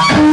Yeah.